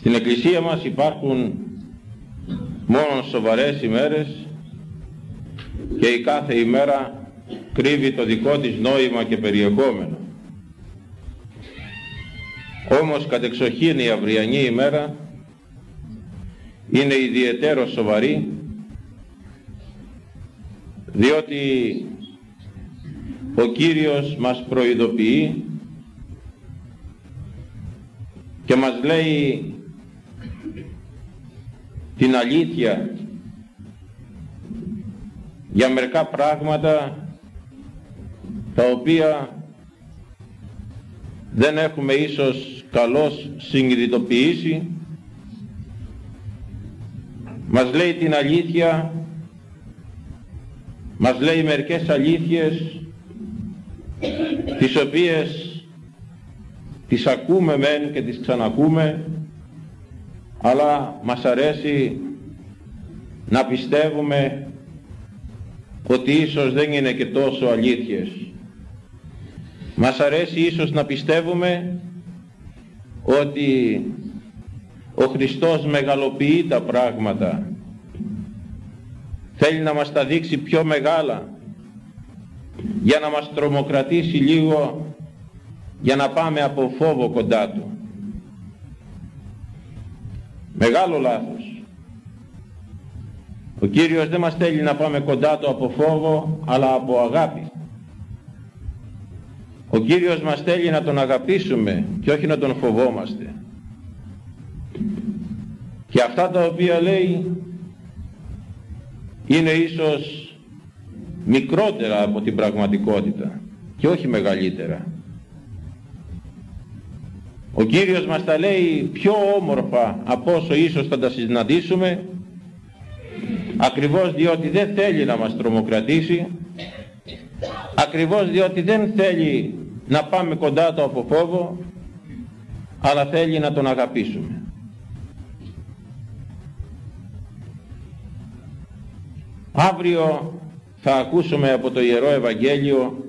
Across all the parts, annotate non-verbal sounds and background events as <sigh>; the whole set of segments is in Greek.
Στην Εκκλησία μας υπάρχουν μόνο σοβαρές ημέρες και η κάθε ημέρα κρύβει το δικό της νόημα και περιεχόμενο. Όμως κατεξοχήν η αυριανή ημέρα είναι ιδιαίτερο σοβαρή διότι ο Κύριος μας προειδοποιεί και μας λέει την αλήθεια για μερικά πράγματα τα οποία δεν έχουμε ίσως καλώς συνειδητοποιήσει μας λέει την αλήθεια μας λέει μερικές αλήθειες τις οποίες τις ακούμε μεν και τις ξανακούμε αλλά μας αρέσει να πιστεύουμε ότι ίσως δεν είναι και τόσο αλήθειες. Μας αρέσει ίσως να πιστεύουμε ότι ο Χριστός μεγαλοποιεί τα πράγματα. Θέλει να μας τα δείξει πιο μεγάλα για να μας τρομοκρατήσει λίγο για να πάμε από φόβο κοντά Του. Μεγάλο λάθος. Ο Κύριος δεν μας θέλει να πάμε κοντά Του από φόβο αλλά από αγάπη. Ο Κύριος μας θέλει να Τον αγαπήσουμε και όχι να Τον φοβόμαστε. Και αυτά τα οποία λέει είναι ίσως μικρότερα από την πραγματικότητα και όχι μεγαλύτερα. Ο Κύριος μας τα λέει πιο όμορφα από όσο ίσως θα τα συναντήσουμε ακριβώς διότι δεν θέλει να μας τρομοκρατήσει ακριβώς διότι δεν θέλει να πάμε κοντά του από φόβο αλλά θέλει να τον αγαπήσουμε. Αύριο θα ακούσουμε από το Ιερό Ευαγγέλιο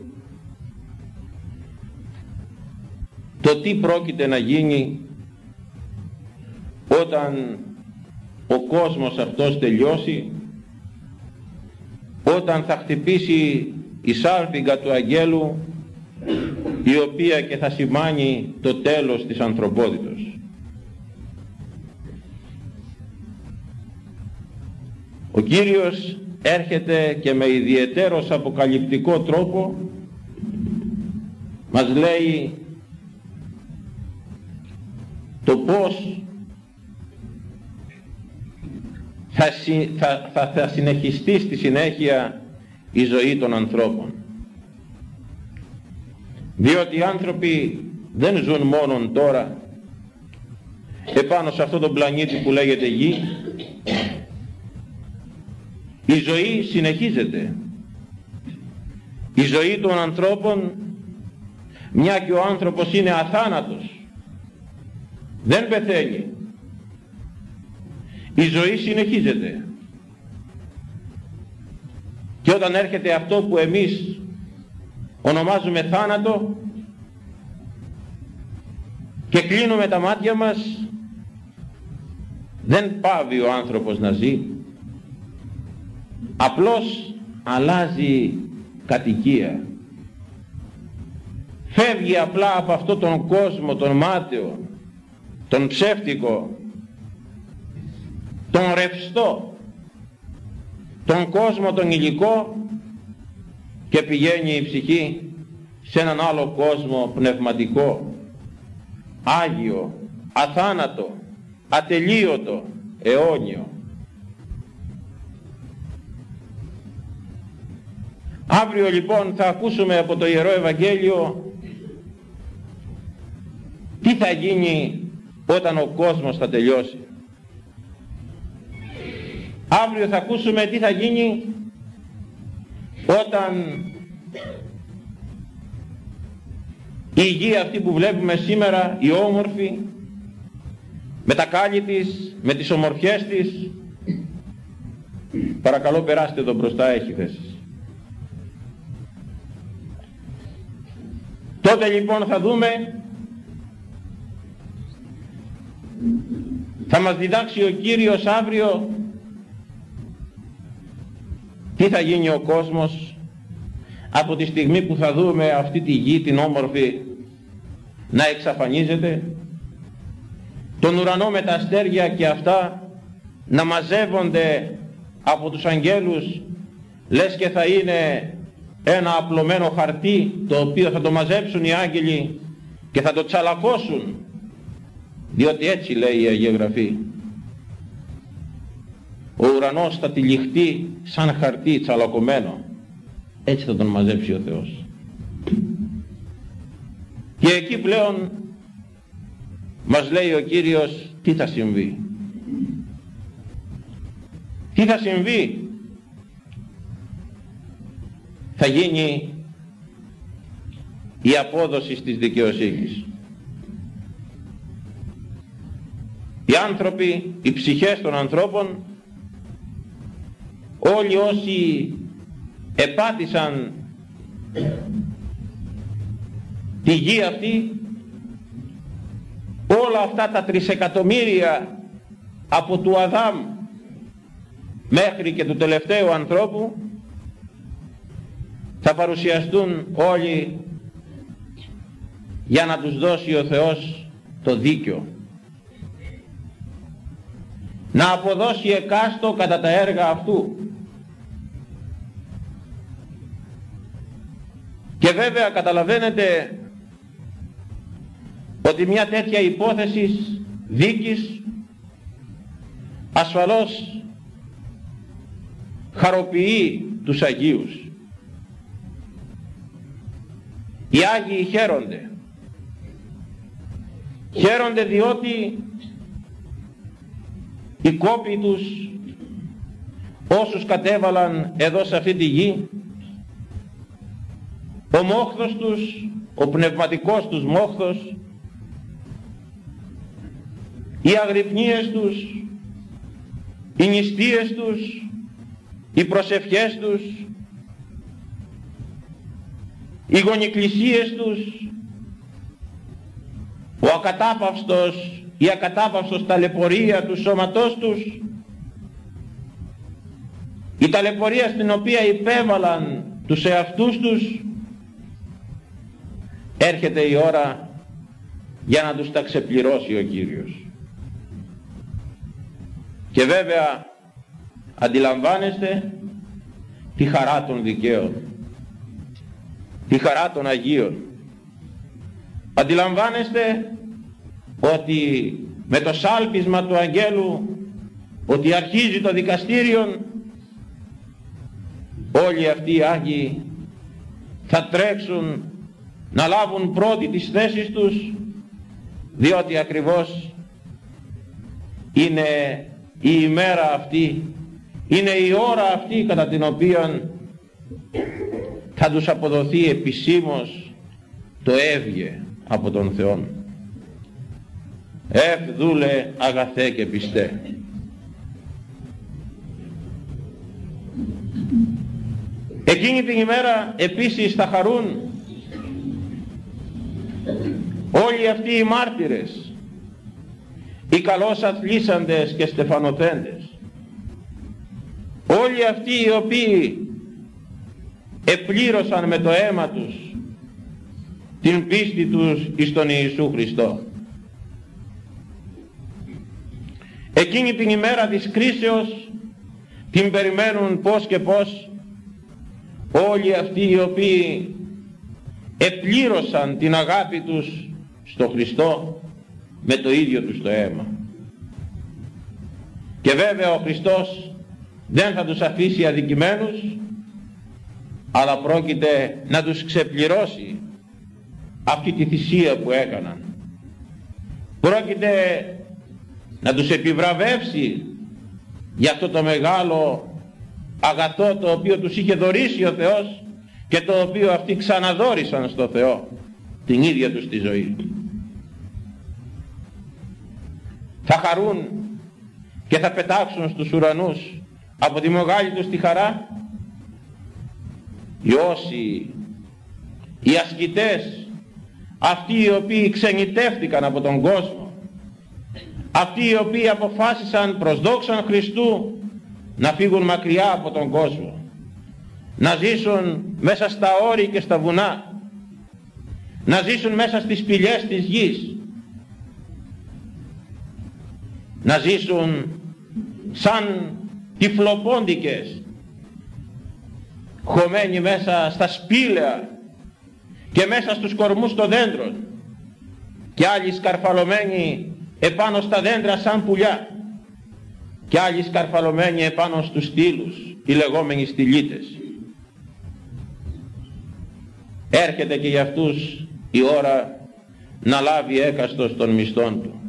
το τι πρόκειται να γίνει όταν ο κόσμος αυτός τελειώσει όταν θα χτυπήσει η σάρπιγγα του Αγγέλου η οποία και θα σημάνει το τέλος της ανθρωπότητος. Ο Κύριος έρχεται και με ιδιαιτέρως αποκαλυπτικό τρόπο μας λέει το πώς θα, θα, θα, θα συνεχιστεί στη συνέχεια η ζωή των ανθρώπων. Διότι οι άνθρωποι δεν ζουν μόνον τώρα επάνω σε αυτό τον πλανήτη που λέγεται γη. Η ζωή συνεχίζεται. Η ζωή των ανθρώπων, μια και ο άνθρωπος είναι αθάνατος, δεν πεθαίνει. Η ζωή συνεχίζεται. Και όταν έρχεται αυτό που εμείς ονομάζουμε θάνατο και κλείνουμε τα μάτια μας, δεν πάβει ο άνθρωπος να ζει. Απλώς αλλάζει κατοικία. Φεύγει απλά από αυτό τον κόσμο, τον μάταιο, τον ψεύτικο, τον ρευστό, τον κόσμο τον υλικό και πηγαίνει η ψυχή σε έναν άλλο κόσμο πνευματικό, άγιο, αθάνατο, ατελείωτο, αιώνιο. Αύριο λοιπόν θα ακούσουμε από το Ιερό Ευαγγέλιο τι θα γίνει όταν ο κόσμος θα τελειώσει. Αύριο θα ακούσουμε τι θα γίνει όταν η γη αυτή που βλέπουμε σήμερα, η όμορφη, με τα κάλλη της, με τις ομορφιές της, παρακαλώ περάστε εδώ μπροστά, έχει θέση. Τότε λοιπόν θα δούμε Θα μας διδάξει ο Κύριος αύριο τι θα γίνει ο κόσμος από τη στιγμή που θα δούμε αυτή τη γη την όμορφη να εξαφανίζεται τον ουρανό με τα αστέρια και αυτά να μαζεύονται από τους αγγέλους λες και θα είναι ένα απλωμένο χαρτί το οποίο θα το μαζέψουν οι άγγελοι και θα το τσαλακώσουν διότι έτσι λέει η Αγία Γραφή. Ο ουρανός θα τυλιχτεί σαν χαρτί τσαλακωμένο. Έτσι θα τον μαζέψει ο Θεός και εκεί πλέον μας λέει ο Κύριος τι θα συμβεί. Τι θα συμβεί; Θα γίνει η απόδοση της δικαιοσύνης οι άνθρωποι, οι ψυχές των ανθρώπων όλοι όσοι επάτησαν τη γη αυτή όλα αυτά τα τρισεκατομμύρια από του Αδάμ μέχρι και του τελευταίου ανθρώπου θα παρουσιαστούν όλοι για να τους δώσει ο Θεός το δίκιο να αποδώσει εκάστο κατά τα έργα αυτού και βέβαια καταλαβαίνετε ότι μια τέτοια υπόθεση δίκης ασφαλώς χαροποιεί τους Αγίους. Οι Άγιοι χαίρονται. Χαίρονται διότι οι κόποι τους όσους κατέβαλαν εδώ σε αυτή τη γη ο μόχθος τους, ο πνευματικός τους μόχθος οι αγρυπνίες τους, οι νηστείες τους, οι προσευχές τους, οι γονικλησίες τους, ο ακατάπαυστος, η ακατάπαυστος ταλαιπωρία του σώματός τους, η ταλαιπωρία στην οποία υπέβαλαν τους εαυτούς τους, έρχεται η ώρα για να τους τα ξεπληρώσει ο Κύριος. Και βέβαια αντιλαμβάνεστε τη χαρά των δικαίων, τη χαρά των Αγίων. Αντιλαμβάνεστε ότι με το σάλπισμα του Αγγέλου ότι αρχίζει το δικαστήριο όλοι αυτοί οι Άγιοι θα τρέξουν να λάβουν πρώτοι τις θέσεις τους διότι ακριβώς είναι η ημέρα αυτή είναι η ώρα αυτή κατά την οποία θα τους αποδοθεί επισήμως το έβγε από τον Θεό. Ευ δούλε αγαθέ και πιστέ. Εκείνη την ημέρα επίσης θα χαρούν όλοι αυτοί οι μάρτυρες οι καλώς αθλήσαντες και στεφανοθέντες όλοι αυτοί οι οποίοι επλήρωσαν με το αίμα τους την πίστη τους εις τον Ιησού Χριστό εκείνη την ημέρα της κρίσεως την περιμένουν πως και πως όλοι αυτοί οι οποίοι επλήρωσαν την αγάπη τους στο Χριστό με το ίδιο τους το αίμα. Και βέβαια ο Χριστός δεν θα τους αφήσει αδικημένους, αλλά πρόκειται να τους ξεπληρώσει αυτή τη θυσία που έκαναν. Πρόκειται να τους επιβραβεύσει για αυτό το μεγάλο αγαθό το οποίο τους είχε δωρήσει ο Θεός και το οποίο αυτοί ξαναδόρισαν στο Θεό την ίδια τους τη ζωή. Θα χαρούν και θα πετάξουν στους ουρανούς από τη μεγάλη τους τη χαρά οι όσοι, οι ασκητές, αυτοί οι οποίοι ξενιτεύτηκαν από τον κόσμο, αυτοί οι οποίοι αποφάσισαν προς δόξαν Χριστού να φύγουν μακριά από τον κόσμο να ζήσουν μέσα στα όρη και στα βουνά να ζήσουν μέσα στις σπηλιές της γης να ζήσουν σαν τυφλοπόντικες χωμένοι μέσα στα σπήλαια και μέσα στους κορμούς των δέντρων και άλλοι σκαρφαλωμένοι επάνω στα δέντρα σαν πουλιά και άλλοι σκαρφαλωμένοι επάνω στους στήλους οι λεγόμενοι στυλίτες. Έρχεται και για αυτούς η ώρα να λάβει έκαστος των μισθών του.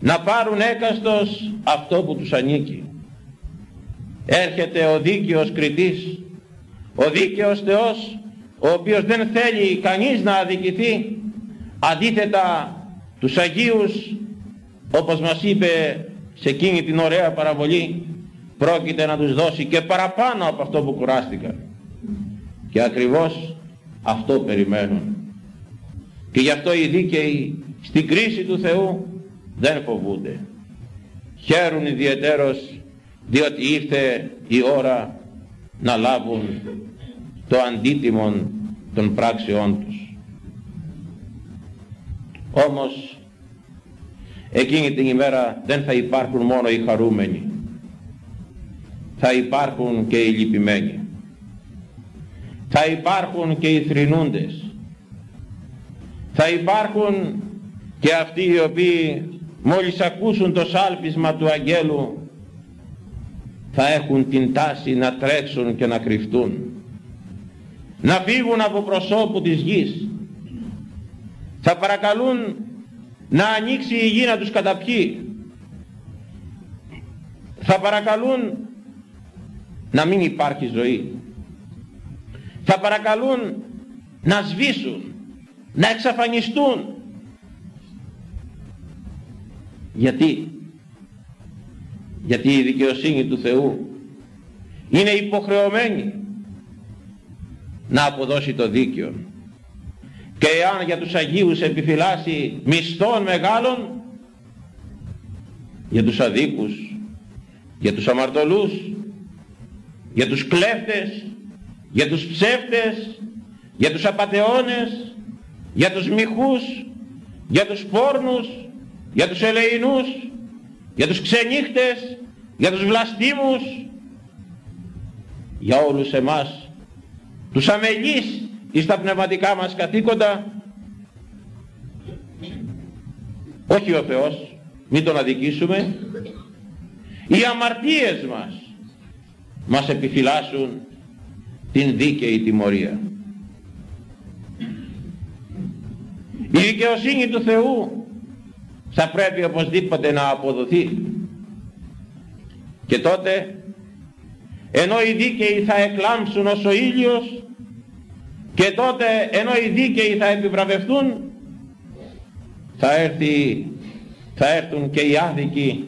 Να πάρουν έκαστος αυτό που τους ανήκει. Έρχεται ο δίκαιος κριτής ο δίκαιος Θεός ο οποίος δεν θέλει κανείς να αδικηθεί αντίθετα τους Αγίους όπως μας είπε σε εκείνη την ωραία παραβολή πρόκειται να τους δώσει και παραπάνω από αυτό που κουράστηκαν. Και ακριβώς αυτό περιμένουν. Και γι' αυτό οι δίκαιοι στην κρίση του Θεού δεν φοβούνται. Χαίρουν ιδιαιτέρως διότι ήρθε η ώρα να λάβουν το αντίτιμο των πράξεών τους όμως εκείνη την ημέρα δεν θα υπάρχουν μόνο οι χαρούμενοι. Θα υπάρχουν και οι λυπημένοι. Θα υπάρχουν και οι θρηνούντες. Θα υπάρχουν και αυτοί οι οποίοι μόλις ακούσουν το σάλπισμα του αγγέλου θα έχουν την τάση να τρέξουν και να κρυφτούν. Να φύγουν από προσώπου της γης θα παρακαλούν να ανοίξει η γη να τους καταπιεί. Θα παρακαλούν να μην υπάρχει ζωή. Θα παρακαλούν να σβήσουν να εξαφανιστούν. Γιατί; Γιατί η δικαιοσύνη του Θεού είναι υποχρεωμένη να αποδώσει το δίκαιο και εάν για τους Αγίους επιφυλάσσει μισθών μεγάλων για τους αδίκους για τους αμαρτωλούς για τους κλέφτες για τους ψεύτες για τους απατεώνες για τους μυχούς για τους πόρνους για τους ελεηνούς για τους ξενύχτες για τους βλαστήμους για όλους εμάς τους αμελείς εις τα πνευματικά μας καθήκοντα. Όχι ο Θεός μην τον αδικήσουμε. Οι αμαρτίες μας μας επιφυλάσσουν την δίκαιη τιμωρία. Η δικαιοσύνη του Θεού θα πρέπει οπωσδήποτε να αποδοθεί. Και τότε ενώ οι δίκαιοι θα εκλάμψουν ως ο ήλιος και τότε ενώ οι δίκαιοι θα επιβραβευτούν θα, έρθει, θα έρθουν και οι άδικοι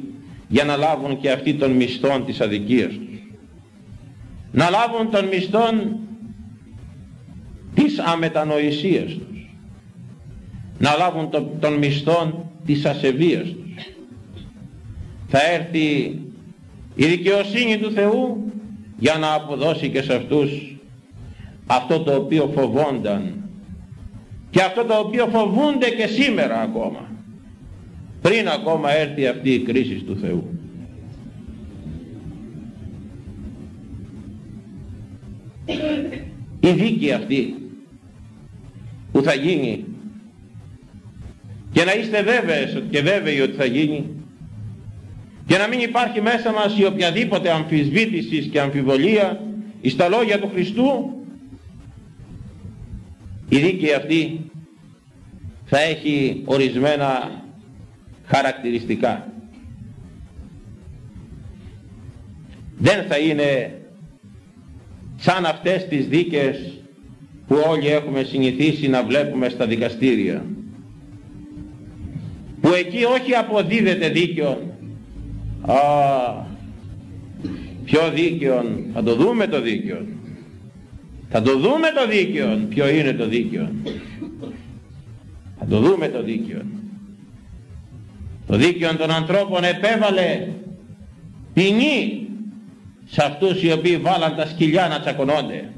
για να λάβουν και αυτοί των μισθών της αδικίας τους. Να λάβουν των μισθών της αμετανοησίας τους. Να λάβουν των μισθών της ασεβίας τους. Θα έρθει η δικαιοσύνη του Θεού για να αποδώσει και σε αυτούς αυτό το οποίο φοβόνταν. Και αυτό το οποίο φοβούνται και σήμερα ακόμα. Πριν ακόμα έρθει αυτή η κρίση του Θεού. Η δίκη αυτή που θα γίνει. Και να είστε βέβαιες και βέβαιοι ότι θα γίνει. Και να μην υπάρχει μέσα μας η οποιαδήποτε αμφισβήτησης και αμφιβολία εις τα λόγια του Χριστού η δίκη αυτή θα έχει ορισμένα χαρακτηριστικά. Δεν θα είναι σαν αυτές τις δίκες που όλοι έχουμε συνηθίσει να βλέπουμε στα δικαστήρια. Που εκεί όχι αποδίδεται δίκαιο. Α, ποιο δίκαιο, θα το δούμε το δίκαιο. Θα το δούμε το δίκαιο. Ποιο είναι το δίκαιο; Θα το δούμε το δίκαιο. Το δίκαιο των ανθρώπων επέβαλε ποινή σε αυτούς οι οποίοι βάλαν τα σκυλιά να τσακωνόνται.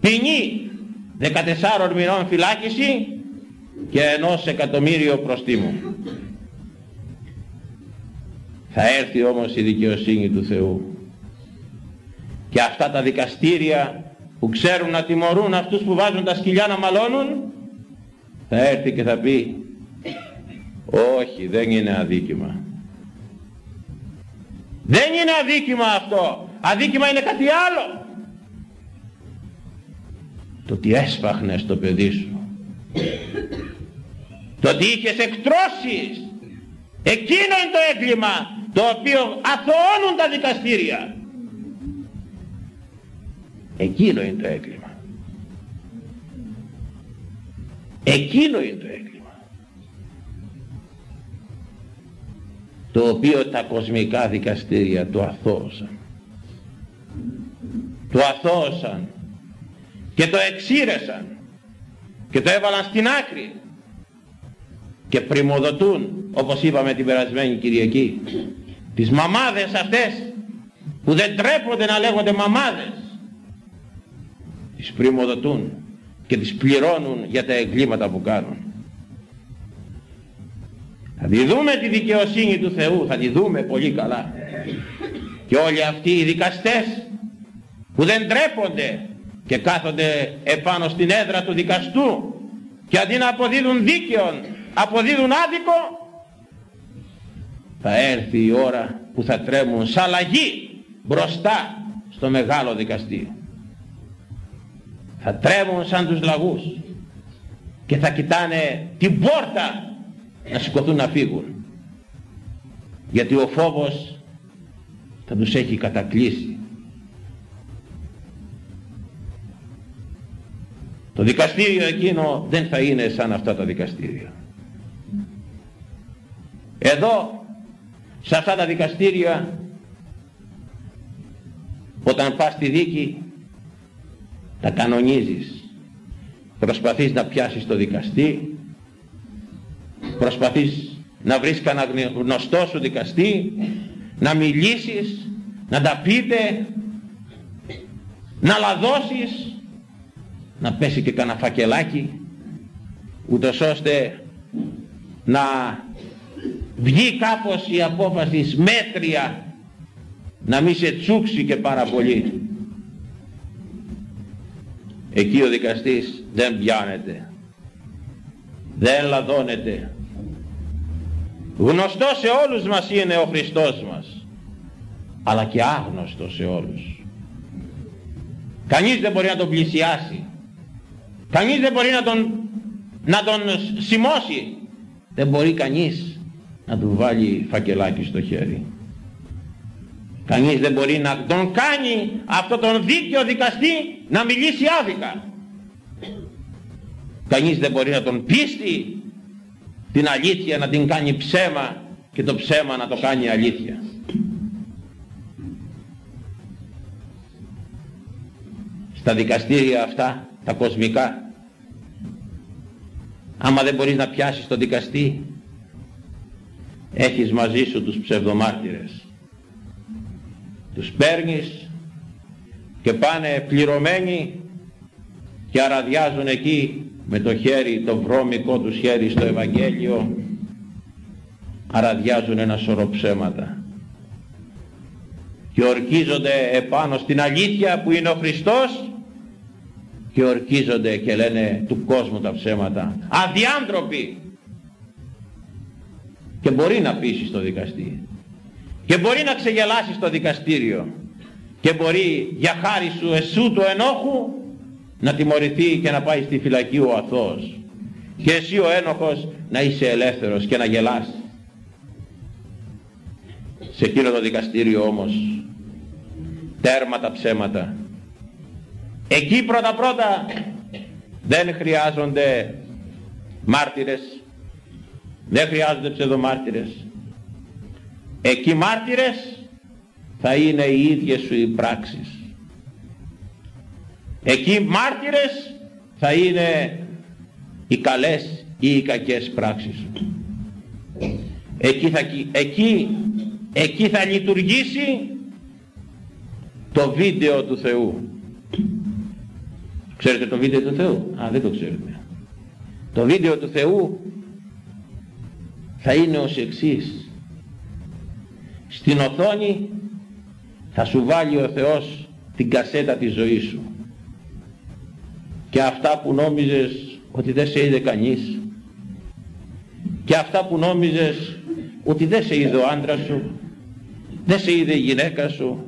Ποινή 14 μηνών φυλάκιση και ενός εκατομμύριο προστίμου. Θα έρθει όμως η δικαιοσύνη του Θεού. Και αυτά τα δικαστήρια που ξέρουν να τιμωρούν αυτούς που βάζουν τα σκυλιά να μαλώνουν, θα έρθει και θα πει, όχι δεν είναι αδίκημα. Δεν είναι αδίκημα αυτό. Αδίκημα είναι κάτι άλλο. Το ότι έσπαχνες το παιδί σου. Το ότι είχες εκτρώσεις. Εκείνο είναι το έγκλημα το οποίο αθωώνουν τα δικαστήρια. Εκείνο είναι το έγκλημα. Εκείνο είναι το έγκλημα. Το οποίο τα κοσμικά δικαστήρια το αθώωσαν. Το αθώωσαν και το εξήρεσαν και το έβαλαν στην άκρη και πρημοδοτούν όπως είπαμε την περασμένη Κυριακή τις μαμάδες αυτές που δεν τρέπονται να λέγονται μαμάδες τις πρημοδοτούν και τις πληρώνουν για τα εγκλήματα που κάνουν. Θα τη δούμε τη δικαιοσύνη του Θεού θα τη δούμε πολύ καλά. Και όλοι αυτοί οι δικαστές που δεν τρέπονται και κάθονται επάνω στην έδρα του δικαστού και αντί να αποδίδουν δίκαιον αποδίδουν άδικο θα έρθει η ώρα που θα τρέμουν σαν αλλαγή μπροστά στο μεγάλο δικαστήριο θα τρέμουν σαν τους λαγούς και θα κοιτάνε την πόρτα να σηκωθούν να φύγουν γιατί ο φόβος θα τους έχει κατακλείσει Το δικαστήριο εκείνο δεν θα είναι σαν αυτά τα δικαστήρια. Εδώ, σε αυτά τα δικαστήρια, όταν πας στη δίκη, τα κανονίζεις. Προσπαθείς να πιάσεις το δικαστή, προσπαθείς να βρεις κανένα γνωστό σου δικαστή, να μιλήσεις, να τα πείτε, να λαδώσεις, να πέσει και κανένα φακελάκι ούτως ώστε να βγει κάπως η απόφαση μέτρια να μην σε τσούξει και πάρα πολύ. Εκεί ο δικαστής δεν πιάνεται, δεν λαδώνεται. Γνωστός σε όλους μας είναι ο Χριστός μας, αλλά και άγνωστος σε όλους. Κανείς δεν μπορεί να τον πλησιάσει. Κανείς δεν μπορεί να τον, να τον σημώσει. Δεν μπορεί κανείς να του βάλει φακελάκι στο χέρι. Κανείς δεν μπορεί να τον κάνει αυτό τον δίκαιο δικαστή να μιλήσει άδικα. Κανείς δεν μπορεί να τον πείσει την αλήθεια να την κάνει ψέμα και το ψέμα να το κάνει αλήθεια. Στα δικαστήρια αυτά τα κοσμικά άμα δεν μπορείς να πιάσεις τον δικαστή έχεις μαζί σου τους ψευδομάρτυρες τους παίρνεις και πάνε πληρωμένοι και αραδιάζουν εκεί με το χέρι, το βρώμικο τους χέρι στο Ευαγγέλιο αραδιάζουν ένα σωρό ψέματα και ορκίζονται επάνω στην αλήθεια που είναι ο Χριστός και ορκίζονται και λένε του κόσμου τα ψέματα. Αδιάντροποι. Και μπορεί να πείσει στο δικαστή. Και μπορεί να ξεγελάσεις στο δικαστήριο. Και μπορεί για χάρη σου εσού του ενόχου να τιμωρηθεί και να πάει στη φυλακή ο αθώος. Και εσύ ο ένοχος να είσαι ελεύθερος και να γελάς. Σε εκείνο το δικαστήριο όμως τέρμα τα ψέματα Εκεί πρώτα πρώτα δεν χρειάζονται μάρτυρες, δεν χρειάζονται ψευδομάρτυρες. Εκεί μάρτυρες θα είναι οι ίδιες σου οι πράξεις. Εκεί μάρτυρες θα είναι οι καλές ή οι κακές πράξεις σου. εκεί θα, εκεί, εκεί θα λειτουργήσει το βίντεο του Θεού. Ξέρετε το βίντεο του Θεού; Α, δεν το ξέρετε. Το βίντεο του Θεού θα είναι ως εξής. Στην οθόνη θα σου βάλει ο Θεός την κασέτα της ζωής σου. Και αυτά που νόμιζες ότι δεν σε είδε κανείς. Και αυτά που νόμιζες ότι δεν σε είδε ο άντρας σου. Δεν σε είδε η γυναίκα σου.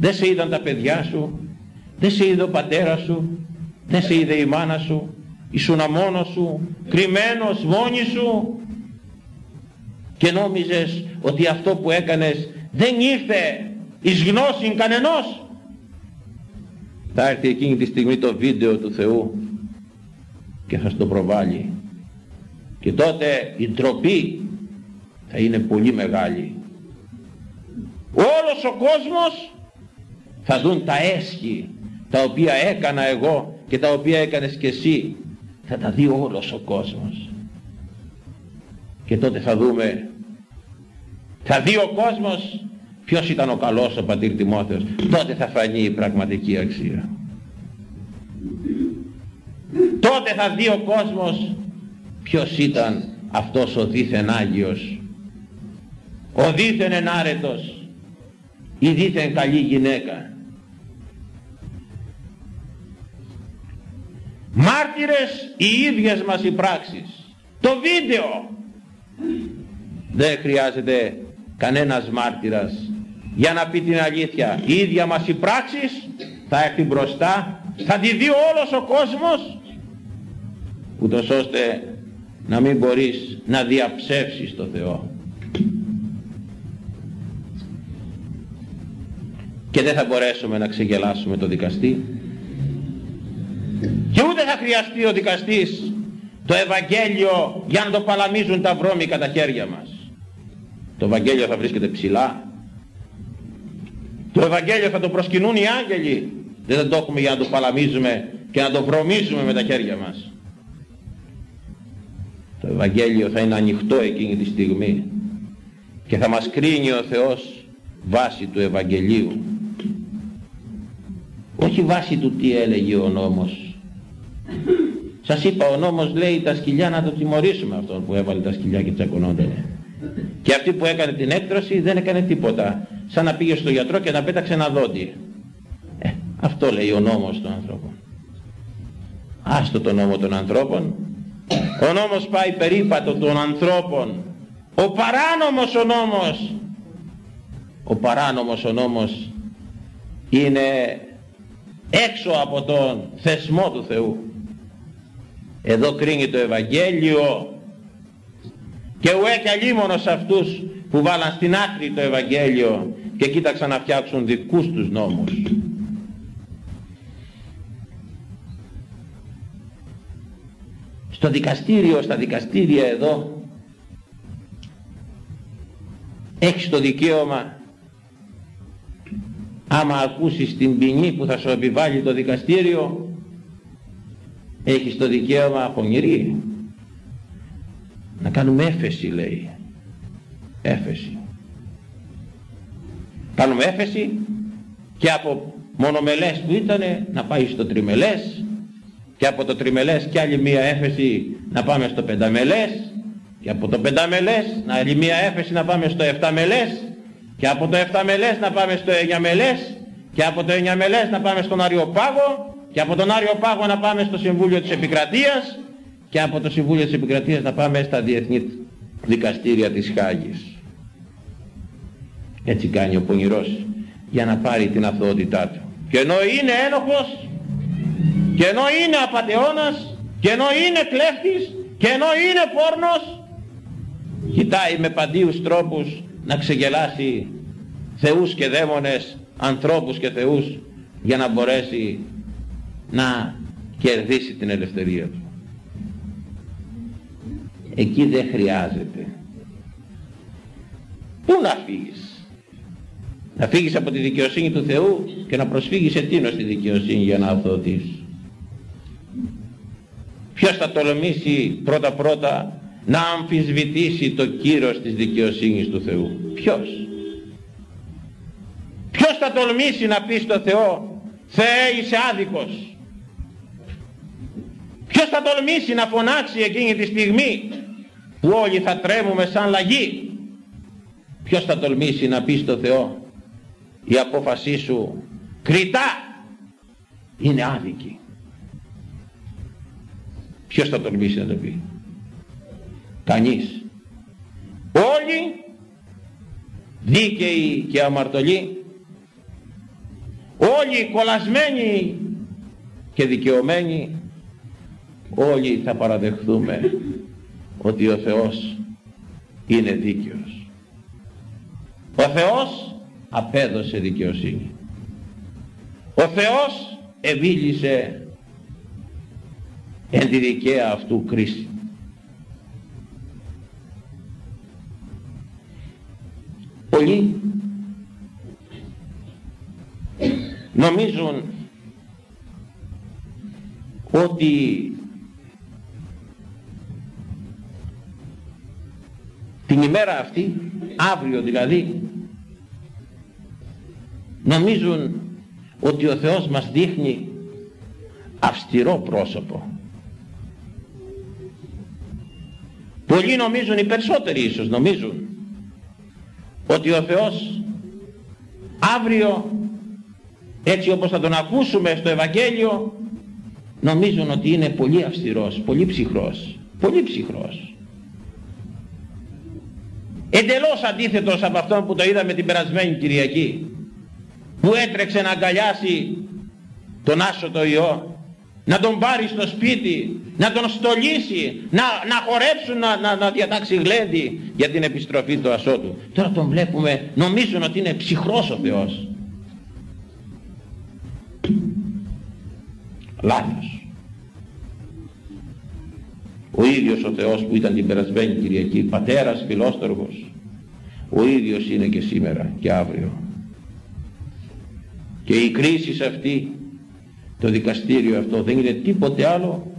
Δεν σε είδαν τα παιδιά σου. Δεν σε είδε ο πατέρας σου. Δεν σε είδε η μάνα σου. Ήσουν μόνος σου. Κρυμμένος μόνη σου. Και νόμιζες ότι αυτό που έκανες δεν ήρθε εις γνώση κανενός. Θα έρθει εκείνη τη στιγμή το βίντεο του Θεού και θα στο προβάλλει. Και τότε η ντροπή θα είναι πολύ μεγάλη. Όλος ο κόσμος θα δουν τα έσχη τα οποία έκανα εγώ και τα οποία έκανες και εσύ. Θα τα δει όλος ο κόσμος και τότε θα δούμε θα δει ο κόσμος ποιος ήταν ο καλός ο πατήρ Τιμόθεος. Τότε θα φανεί η πραγματική αξία. Τότε θα δει ο κόσμος ποιος ήταν αυτός ο δίθεν Άγιος. Ο δίθεν ενάρετος η δίθεν καλή γυναίκα. Μάρτυρες οι ίδιες μας οι πράξεις. Το βίντεο δεν χρειάζεται κανένας μάρτυρας. Για να πει την αλήθεια η ίδια μας η πράξεις θα έρθει μπροστά θα τη δει όλος ο κόσμος ούτως ώστε να μην μπορείς να διαψεύσεις το Θεό. Και δεν θα μπορέσουμε να ξεγελάσουμε το δικαστή. Και ούτε θα χρειαστεί ο δικαστής το Ευαγγέλιο για να το παλαμίζουν τα βρώμικα τα χέρια μας. Το Ευαγγέλιο θα βρίσκεται ψηλά. Το Ευαγγέλιο θα το προσκυνούν οι άγγελοι. Δεν θα το έχουμε για να το παλαμίζουμε και να το βρωμίζουμε με τα χέρια μας. Το Ευαγγέλιο θα είναι ανοιχτό εκείνη τη στιγμή και θα μας κρίνει ο Θεός βάση του Ευαγγελίου. Όχι βάση του τι έλεγε ο νόμος σας είπα ο νόμος λέει τα σκυλιά να το τιμωρήσουμε αυτόν που έβαλε τα σκυλιά και τσακωνόντανε και αυτή που έκανε την έκτρωση δεν έκανε τίποτα σαν να πήγε στο γιατρό και να πέταξε ένα δόντι ε, αυτό λέει ο νόμος των ανθρώπων άστο το νόμο των ανθρώπων ο νόμος πάει περίπατο των ανθρώπων. Ο παράνομος ο νόμος. Ο παράνομος ο νόμος είναι έξω από τον θεσμό του Θεού. Εδώ κρίνει το Ευαγγέλιο και ουέ και αλίμονος αυτούς που βάλαν στην άκρη το Ευαγγέλιο και κοίταξαν να φτιάξουν δικούς τους νόμους. στο δικαστήριο, στα δικαστήρια εδώ έχεις το δικαίωμα άμα ακούσεις την ποινή που θα σου επιβάλλει το δικαστήριο έχεις το δικαίωμα πονηρή να κάνουμε έφεση λέει. Έφεση. Κάνουμε έφεση και από μονομελές που ήτανε να πάει στο τριμελές και από το τριμελές και άλλη μία έφεση να πάμε στο πενταμελές και από το πενταμελές να άλλη μία έφεση να πάμε στο εφταμελές και από το εφταμελές να πάμε στο εννιαμελές και από το εννιαμελές να πάμε στον Αριοπάγο και από τον Αριοπάγο να πάμε στο Συμβούλιο της Επικρατείας και από το Συμβούλιο της Επικρατείας να πάμε στα Διεθνή Δικαστήρια της Χάγης. Έτσι κάνει ο πονηρός για να πάρει την αθωότητά του. Και ενώ είναι ένοχος και ενώ είναι απατεώνας και ενώ είναι κλέφτης και ενώ είναι πόρνος κοιτάει με παντίους τρόπους να ξεγελάσει θεούς και δαίμονες, ανθρώπους και θεούς για να μπορέσει να κερδίσει την ελευθερία του. Εκεί δεν χρειάζεται. Πού να φύγεις; Να φύγεις από τη δικαιοσύνη του Θεού και να προσφύγεις ετίνος στη δικαιοσύνη για να αυθωτήσεις. Ποιος θα τολμήσει πρώτα πρώτα να αμφισβητήσει το κύρος της δικαιοσύνης του Θεού; Ποιος; Ποιος θα τολμήσει να πει στο Θεό Θεέ είσαι άδικος. Ποιος θα τολμήσει να φωνάξει εκείνη τη στιγμή που όλοι θα τρέμουμε σαν λαγί; Ποιος θα τολμήσει να πει στο Θεό η απόφασή σου κριτά είναι άδικη. Ποιος θα τολμήσει να το πει; Κανείς. Όλοι δίκαιοι και αμαρτωλοί όλοι κολλασμένοι και δικαιωμένοι όλοι θα παραδεχθούμε ότι ο Θεός είναι δίκαιος. Ο Θεός απέδωσε δικαιοσύνη. Ο Θεός επίλυσε εν τη δικαία αυτού κρίση. Πολλοί νομίζουν ότι την ημέρα αυτή, αύριο δηλαδή, νομίζουν ότι ο Θεός μας δείχνει αυστηρό πρόσωπο. Πολλοί νομίζουν, οι περισσότεροι ίσως νομίζουν, ότι ο Θεός αύριο έτσι όπως θα τον ακούσουμε στο Ευαγγέλιο νομίζουν ότι είναι πολύ αυστηρός, πολύ ψυχρός, πολύ ψυχρός. Εντελώς αντίθετος από αυτόν που το είδαμε την περασμένη Κυριακή που έτρεξε να αγκαλιάσει τον Άσο το Υιό να τον πάρει στο σπίτι, να τον στολίσει, να, να χορέψουν, να, να, να διατάξει γλέντι για την επιστροφή του Ασώτου. Τώρα τον βλέπουμε, νομίζουν ότι είναι ψυχρός ο Θεός. Λάθος. Ο ίδιος ο Θεός που ήταν την περασμένη Κυριακή, πατέρας φιλόστοργος, ο ίδιος είναι και σήμερα και αύριο. Και η κρίση αυτή, το δικαστήριο αυτό δεν είναι τίποτε άλλο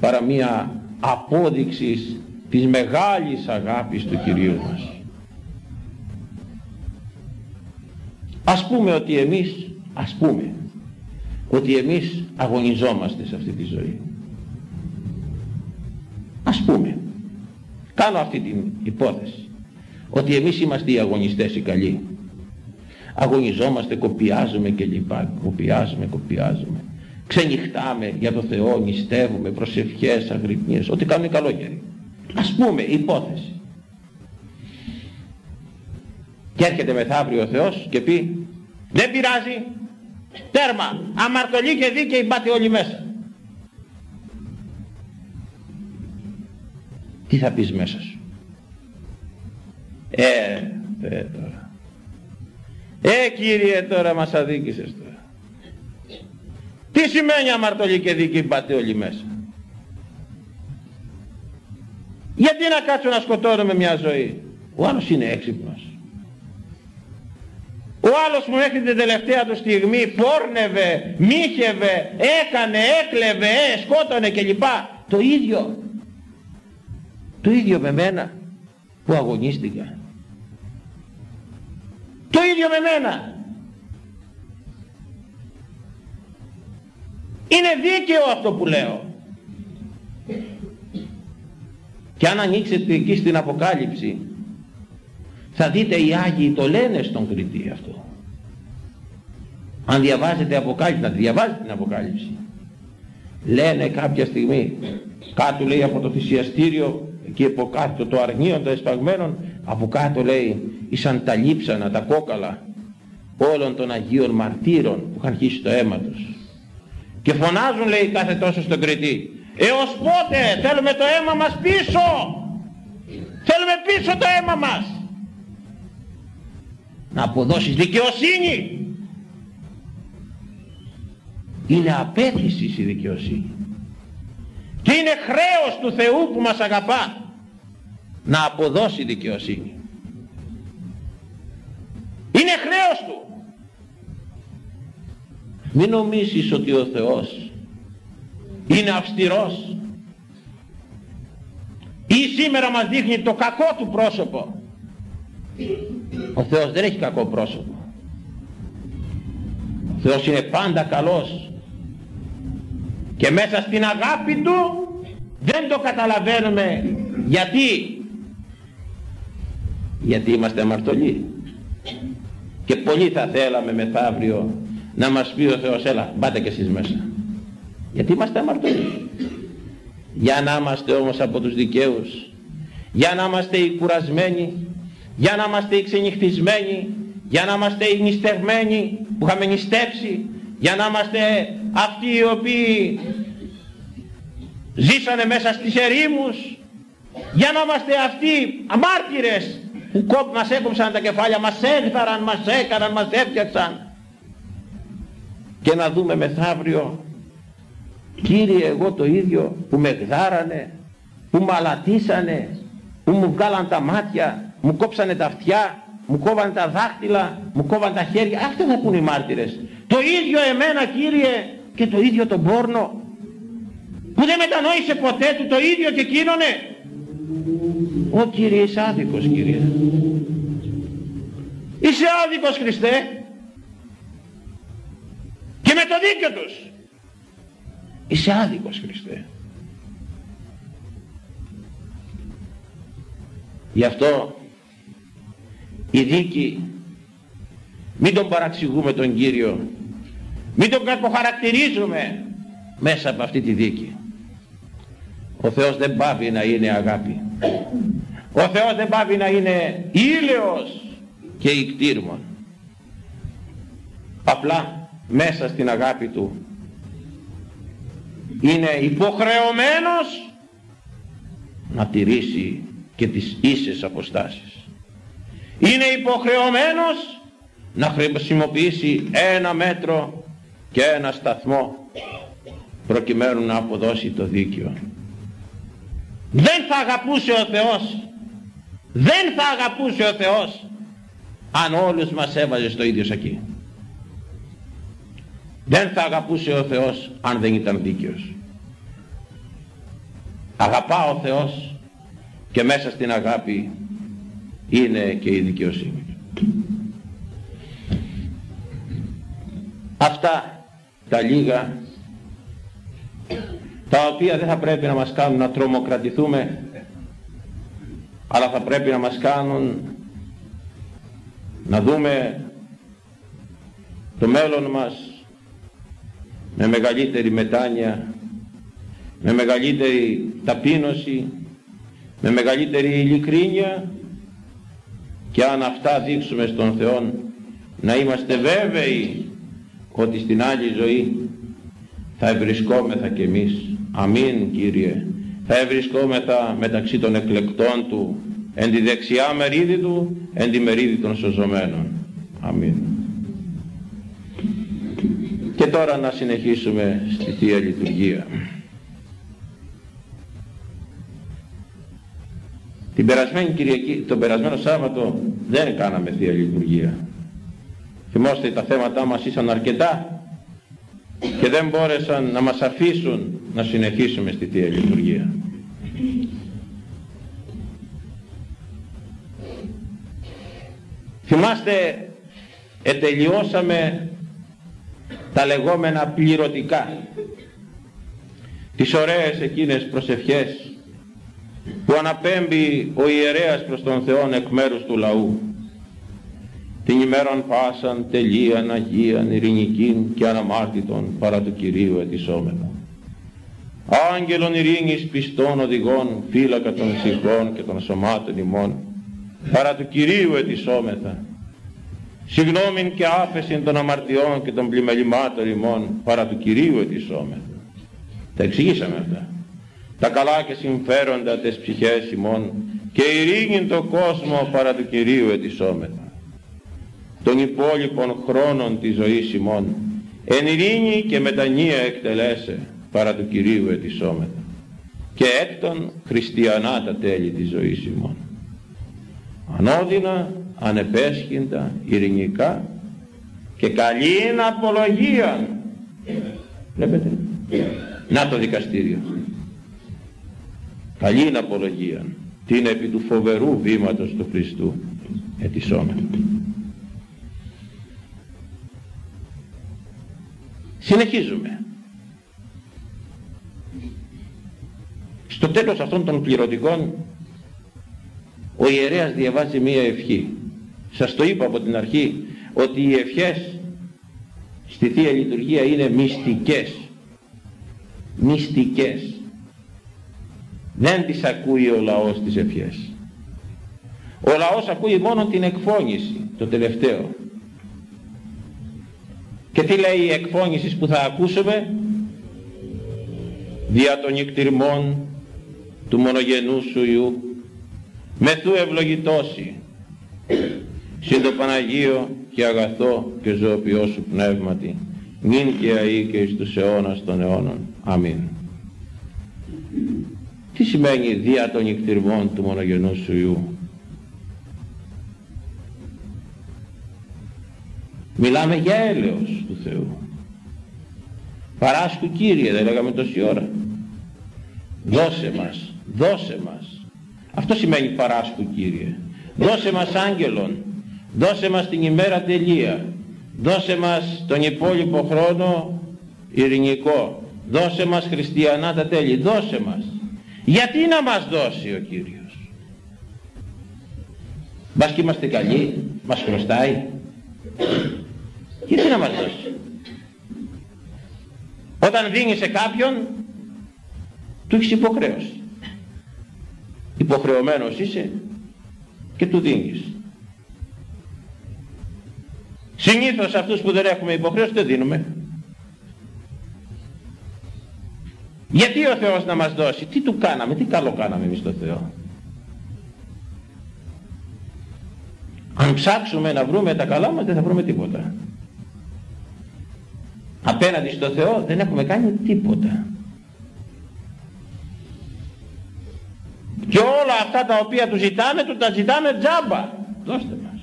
παρά μία απόδειξη της μεγάλης αγάπης του Κυρίου μας. Ας πούμε ότι εμείς, ας πούμε, ότι εμείς αγωνιζόμαστε σε αυτή τη ζωή. Ας πούμε, κάνω αυτή την υπόθεση, ότι εμείς είμαστε οι αγωνιστές οι καλοί. Αγωνιζόμαστε, κοπιάζουμε και λοιπά, κοπιάζουμε, κοπιάζουμε. Ξενυχτάμε για το Θεό, νηστεύουμε, προσευχές, αγρυπνίες, ό,τι κάνουν οι καλόγεροι. Ας πούμε, υπόθεση. Και έρχεται μεθαύριο ο Θεός και πει, δεν πειράζει, Τέρμα. Αμαρτωλή και δίκαιοι πάτε όλοι μέσα. Τι θα πεις μέσα σου; Ε, ε τώρα. Ε Κύριε τώρα μας αδίκησες τώρα. Τι σημαίνει αμαρτωλή και δίκαιοι πάτε όλοι μέσα; Γιατί να κάτσω να σκοτώνουμε μια ζωή; Ο άλλος είναι έξυπνος. Ο άλλος που μέχρι την τελευταία του στιγμή πόρνευε, μίχευε, έκανε, έκλεβε, ε, σκότωνε κλπ. Το ίδιο. Το ίδιο με μένα που αγωνίστηκα. Το ίδιο με μένα. Είναι δίκαιο αυτό που λέω. Και αν ανοίξετε εκεί στην Αποκάλυψη θα δείτε οι Άγιοι το λένε στον κριτή αυτό. Αν διαβάζετε Αποκάλυψη, να τη διαβάζετε την Αποκάλυψη. Λένε κάποια στιγμή, κάτω λέει από το θυσιαστήριο, εκεί από κάτω το αρνίον των εσπαγμένων, από κάτω λέει, ήσαν τα λείψανα, τα κόκαλα όλων των Αγίων Μαρτύρων που είχαν χύσει το αίμα τους. Και φωνάζουν λέει κάθε τόσο στον κριτή, έως πότε θέλουμε το αίμα μας πίσω, θέλουμε πίσω το αίμα μας! Να αποδώσεις δικαιοσύνη! Είναι απέτηση η δικαιοσύνη και είναι χρέος του Θεού που μας αγαπά να αποδώσει δικαιοσύνη. Είναι χρέος του. Μην νομίσεις ότι ο Θεός είναι αυστηρός. Ή σήμερα μας δείχνει το κακό του πρόσωπο. Ο Θεός δεν έχει κακό πρόσωπο. Ο Θεός είναι πάντα καλός και μέσα στην αγάπη Του δεν το καταλαβαίνουμε γιατί. Γιατί είμαστε αμαρτωλοί. Και πολύ θα θέλαμε μεθαύριο να μας πει ο Θεός έλα πάτε και εσείς μέσα γιατί είμαστε αμαρτωλοί. Για να είμαστε όμως από τους δικαίους για να είμαστε οι κουρασμένοι για να είμαστε οι ξενυχτισμένοι για να είμαστε οι νηστευμένοι που είχαμε νηστεύσει για να είμαστε αυτοί οι οποίοι ζήσανε μέσα στις ερήμους για να είμαστε αυτοί αμάρτυρες που μας έκοψαν τα κεφάλια, μας έγθαραν, μας έκαναν, μας έφτιαξαν και να δούμε μεθαύριο Κύριε εγώ το ίδιο που με γδάρανε, που με αλατίσανε, που μου βγάλαν τα μάτια, μου κόψανε τα αυτιά, μου κόβανε τα δάχτυλα, μου κόβανε τα χέρια. Αυτά θα πούνε οι μάρτυρες. Το ίδιο εμένα Κύριε και το ίδιο τον πόρνο που δεν μετανόησε ποτέ του το ίδιο και εκείνονε. Ω Κύριε είσαι άδικος Κύριε. Είσαι άδικος Χριστέ. Και με το δίκιο τους. Είσαι άδικος Χριστέ. Γι' αυτό η δίκη μην τον παραξηγούμε τον Κύριο μην τον κακοχαρακτηρίζουμε μέσα από αυτή τη δίκη. Ο Θεός δεν πάβει να είναι αγάπη. Ο Θεός δεν πάβει να είναι ήλαιος και ικτήρμον. Απλά μέσα στην αγάπη του είναι υποχρεωμένος να τηρήσει και τις ίσες αποστάσεις. Είναι υποχρεωμένος να χρησιμοποιήσει ένα μέτρο και ένα σταθμό προκειμένου να αποδώσει το δίκαιο. Δεν θα αγαπούσε ο Θεός δεν θα αγαπούσε ο Θεός αν όλους μας έβαζε στο ίδιο σακί. Δεν θα αγαπούσε ο Θεός αν δεν ήταν δίκαιος. Αγαπά ο Θεός και μέσα στην αγάπη είναι και η δικαιοσύνη. Αυτά τα λίγα τα οποία δεν θα πρέπει να μας κάνουν να τρομοκρατηθούμε αλλά θα πρέπει να μας κάνουν να δούμε το μέλλον μας με μεγαλύτερη μετάνοια με μεγαλύτερη ταπείνωση με μεγαλύτερη ειλικρίνεια και αν αυτά δείξουμε στον Θεό να είμαστε βέβαιοι ότι στην άλλη ζωή θα ευρισκόμεθα κι εμείς. Αμήν Κύριε. Θα ευρισκόμεθα μεταξύ των εκλεκτών Του εν τη δεξιά μερίδη Του εν τη μερίδη των σωζωμένων. Αμήν. Και τώρα να συνεχίσουμε στη Θεία Λειτουργία. Την περασμένη Κυριακή, τον περασμένο Σάββατο δεν κάναμε Θεία Λειτουργία. Θυμόστε τα θέματά μας ήσαν αρκετά και δεν μπόρεσαν να μας αφήσουν να συνεχίσουμε στη Θεία Λειτουργία. Θυμάστε, ετελειώσαμε τα λεγόμενα πληρωτικά, τις ωραίες εκείνες προσευχές που αναπέμπει ο ιερέας προς τον Θεό εκ μέρους του λαού την ημέραν πάσαν τελείαν Αγίαν ειρηνικήν και αναμάρτητον παρά του Κυρίου ετισόμεθα. Άγγελον ειρήνης πιστών οδηγών φύλακα των ψυχών και των σωμάτων ημών παρά του Κυρίου ετισόμεθα. Συγγνώμην και άφεσιν των αμαρτιών και των πλημελημάτων ημών παρά του Κυρίου ετισόμεθα. Τα εξηγήσαμε αυτά τα καλά και συμφέροντα τες ψυχές ημών και ειρήνην το κόσμο παρά του Κυρίου ετισόμεθα. Των υπόλοιπων χρόνων της ζωής ημών εν ειρήνη και μετανία εκτελέσε παρά του Κυρίου ετισόμεθα. Και έκτον χριστιανά τα τέλη της ζωής ημών. Ανώδυνα, ανεπέσχυντα, ειρηνικά και καλή απολογία. Βλέπετε; Να το δικαστήριο καλήν απολογία την επί του φοβερού βήματος του Χριστού ετισόμεν. Συνεχίζουμε. Στο τέλος αυτών των πληρωτικών ο ιερέας διαβάζει μία ευχή. Σας το είπα από την αρχή ότι οι ευχές στη Θεία Λειτουργία είναι μυστικές. Μυστικές. Δεν τις ακούει ο λαός τις ευχές. Ο λαός ακούει μόνο την εκφώνηση, το τελευταίο. Και τι λέει η εκφώνηση που θα ακούσουμε δια των νυκτυρμών του μονογενού σου Ιού μεθού ευλογητώσει συν το Παναγίο και αγαθό και ζωοποιό σου πνεύματι νυν και αεί και εις τους αιώνας των αιώνων. Αμήν. Τι σημαίνει δια των νυκτυρμών του μονογενού σου Ιού; Μιλάμε για έλεος του Θεού. Παράσκου Κύριε, δεν λέγαμε τόση ώρα. Δώσε μας, δώσε μας. Αυτό σημαίνει παράσκου Κύριε. Δώσε μας άγγελον, δώσε μας την ημέρα τελεία, δώσε μας τον υπόλοιπο χρόνο ειρηνικό, δώσε μας χριστιανά τα τέλη, δώσε μας. Γιατί να μας δώσει ο Κύριος; Μπας και είμαστε καλοί, μας χρωστάει. Γιατί να μας δώσει; Όταν δίνει σε κάποιον, του έχεις υποχρέωση. Υποχρεωμένος είσαι και του δίνεις. Συνήθως αυτούς που δεν έχουμε υποχρέωση δεν δίνουμε. Γιατί ο Θεός να μας δώσει, τι του κάναμε, τι καλό κάναμε εμείς το Θεό; Αν ψάξουμε να βρούμε τα καλά μας δεν θα βρούμε τίποτα απέναντι στο Θεό δεν έχουμε κάνει τίποτα. Και όλα αυτά τα οποία του ζητάμε, του τα ζητάμε τζάμπα. Δώστε μας.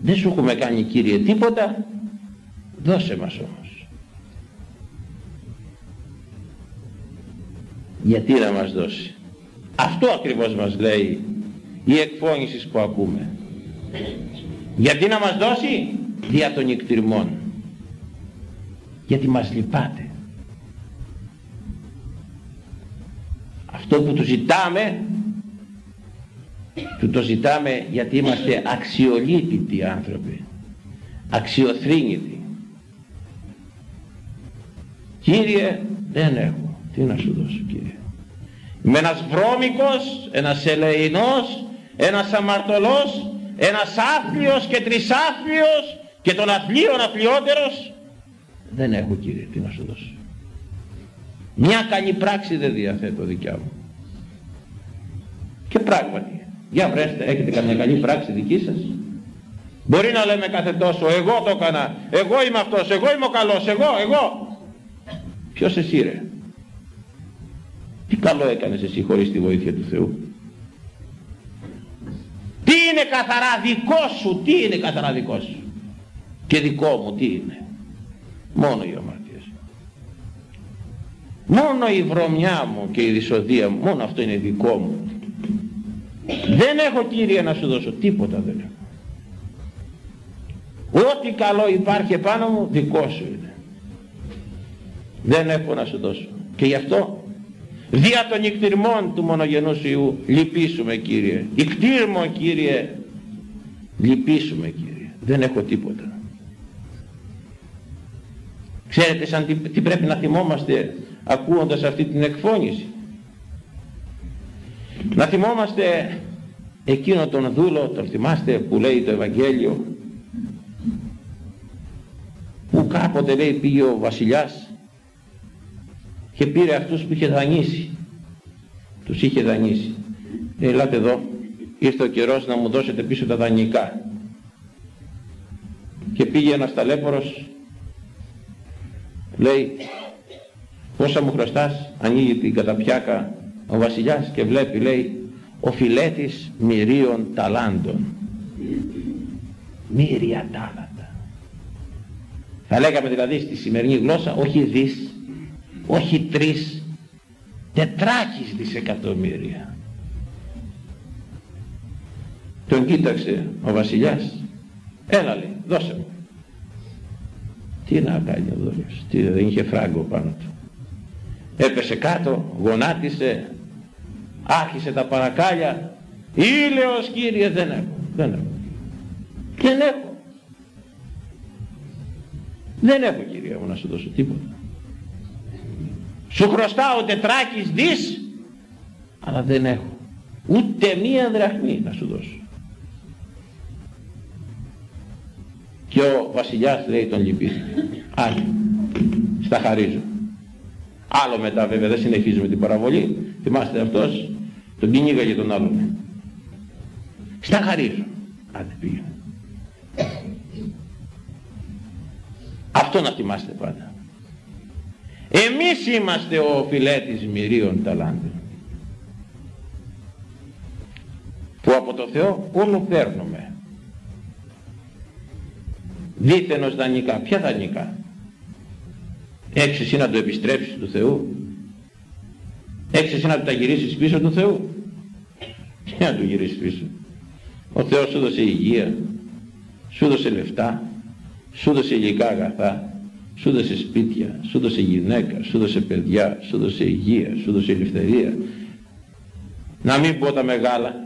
Δεν σου έχουμε κάνει Κύριε τίποτα, δώσε μας όμως. Γιατί να μας δώσει. Αυτό ακριβώς μας λέει η εκφώνηση που ακούμε. Γιατί να μας δώσει; Δια των εκτιρμών γιατί μας λυπάται. Αυτό που του ζητάμε, του το ζητάμε γιατί είμαστε αξιολύπητοι άνθρωποι, αξιοθρύνητοι. Κύριε, δεν έχω. Τι να σου δώσω Κύριε. Είμαι ένας βρώμικος, ένας ελεηνός, ένας αμαρτωλός, ένας άθλιος και τρισάθλιος και των αθλίων αθλιότερος δεν έχω Κύριε, τι να σου δώσω. Μια καλή πράξη δεν διαθέτω δικιά μου. Και πράγματι, για βρέστε, έχετε καμιά καλή πράξη δική σας. Μπορεί να λέμε κάθε τόσο, εγώ το έκανα, εγώ είμαι αυτός, εγώ είμαι ο καλός, εγώ, εγώ. Ποιος εσύ ρε; Τι καλό έκανες εσύ χωρίς τη βοήθεια του Θεού; Τι είναι καθαρά δικό σου, τι είναι καθαρά δικό σου; Και δικό μου τι είναι; Μόνο οι αμαρτίες. Μόνο η βρωμιά μου και η δυσοδεία μου, μόνο αυτό είναι δικό μου. Δεν έχω Κύριε να σου δώσω, τίποτα δεν έχω. Ό,τι καλό υπάρχει επάνω μου, δικό σου είναι. Δεν έχω να σου δώσω. Και γι' αυτό, δια των νυκτυρμών του μονογενούς Ιού, λυπήσουμε Κύριε. Ικτήρμο Κύριε, λυπήσουμε Κύριε. Δεν έχω τίποτα. Ξέρετε σαν τι, τι πρέπει να θυμόμαστε ακούοντας αυτή την εκφώνηση. Να θυμόμαστε εκείνο τον δούλο, τον θυμάστε που λέει το Ευαγγέλιο, που κάποτε λέει πήγε ο βασιλιάς και πήρε αυτούς που είχε δανείσει. Τους είχε δανείσει. Λέει, ελάτε εδώ, ήρθε ο καιρός να μου δώσετε πίσω τα δανεικά. Και πήγε ένας ταλέπορος λέει πόσα μου χρωστάς ανοίγει την καταπιάκα ο βασιλιάς και βλέπει λέει ο φιλέτης μυρίων ταλάντων μύρια τάλαντα. Θα λέγαμε δηλαδή στη σημερινή γλώσσα όχι δις όχι τρεις τετράκις δισεκατομμύρια τον κοίταξε ο βασιλιάς. Έλα λέει δώσε μου τι να κάνει ο δόλιος τι δεν είχε φράγκο πάνω του. Έπεσε κάτω γονάτισε άρχισε τα παρακάλια. Ήλαιος Κύριε δεν έχω δεν έχω δεν έχω δεν έχω Κύριε μου να σου δώσω τίποτα σου χρωστάω τετράκις δις αλλά δεν έχω ούτε μία δραχμή να σου δώσω και ο βασιλιάς λέει τον λυπήθηκε άλλη στα χαρίζω. Άλλο μετά βέβαια δεν συνεχίζουμε την παραβολή. Θυμάστε αυτός τον κυνήγαγε τον άλλον. Στα χαρίζω. Άντε πήγαινε αυτό να θυμάστε πάντα. Εμείς είμαστε ο φιλέτης μυρίων ταλάντων. Που από το Θεό όλο παίρνουμε δίθενος δανεικά ποια δανεικά; Έξι εσύ να το επιστρέψεις του Θεού; Έξι εσύ να τα γυρίσεις πίσω του Θεού; Τι να του γυρίσεις πίσω; Ο Θεός σου δώσε υγεία σου δώσε λεφτά σου δώσε υλικά αγαθά σου δώσε σπίτια, σου δώσε γυναίκα, σου δώσε παιδιά, σου δώσε υγεία, σου δώσε ελευθερία. Να μην πω τα μεγάλα,